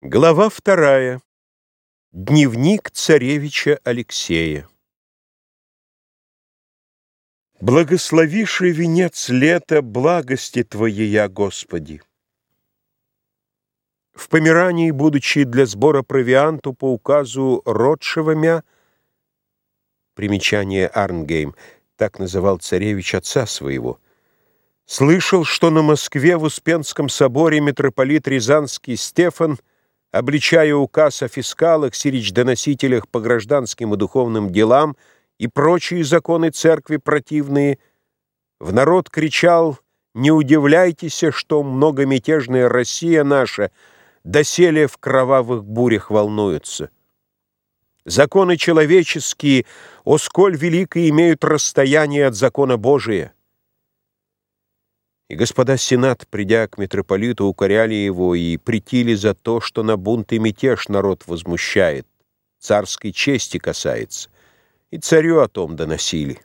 Глава вторая. Дневник царевича Алексея. Благословивший венец лета благости Твоея, Господи. В Померании, будучи для сбора провианту по указу Ротшевамя, примечание Арнгейм, так называл царевич отца своего, слышал, что на Москве в Успенском соборе митрополит Рязанский Стефан – обличая указ о фискалах, сирич-доносителях по гражданским и духовным делам и прочие законы церкви противные, в народ кричал «Не удивляйтесь, что многомятежная Россия наша доселе в кровавых бурях волнуется». Законы человеческие, о сколь великое имеют расстояние от закона Божия. И господа Сенат, придя к митрополиту, укоряли его и притили за то, что на бунт и мятеж народ возмущает, царской чести касается, и царю о том доносили.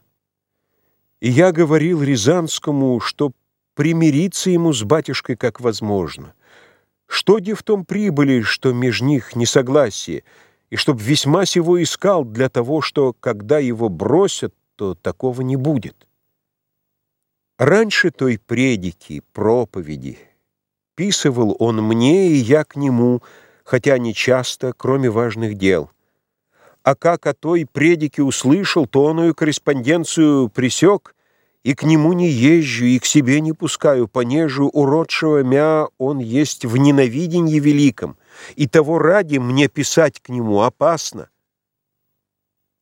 И я говорил Рязанскому, что примириться ему с батюшкой как возможно. Что де в том прибыли, что меж них несогласие, и чтоб весьма сего искал для того, что, когда его бросят, то такого не будет. Раньше той предики, проповеди, писывал он мне, и я к нему, хотя не часто, кроме важных дел. А как о той предике услышал, то оную корреспонденцию присек, и к нему не езжу, и к себе не пускаю, понежу уродшего мя он есть в ненавиденье великом, и того ради мне писать к нему опасно.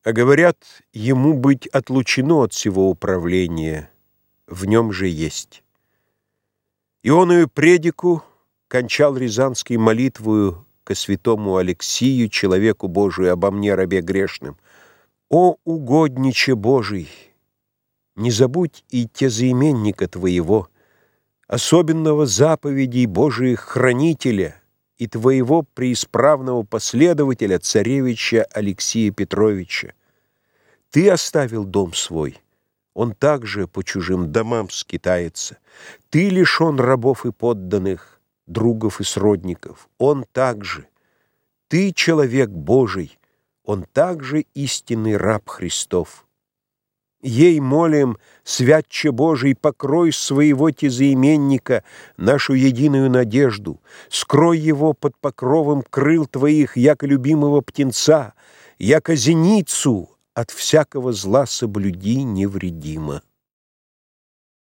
А говорят, ему быть отлучено от всего управления, в нем же есть. Ионою предику кончал Рязанский молитвую ко святому Алексию, человеку Божию, обо мне, рабе грешным. «О, угодниче Божий! Не забудь и те заименника твоего, особенного заповедей Божиих хранителя и твоего преисправного последователя, царевича Алексия Петровича. Ты оставил дом свой». Он также по чужим домам скитается. Ты лишен рабов и подданных, другов и сродников. Он также. Ты человек Божий, он также истинный раб Христов. Ей молим, святче Божий, покрой своего тезаименника нашу единую надежду, скрой его под покровом крыл твоих, яко любимого птенца, яко зеницу, от всякого зла соблюди невредимо.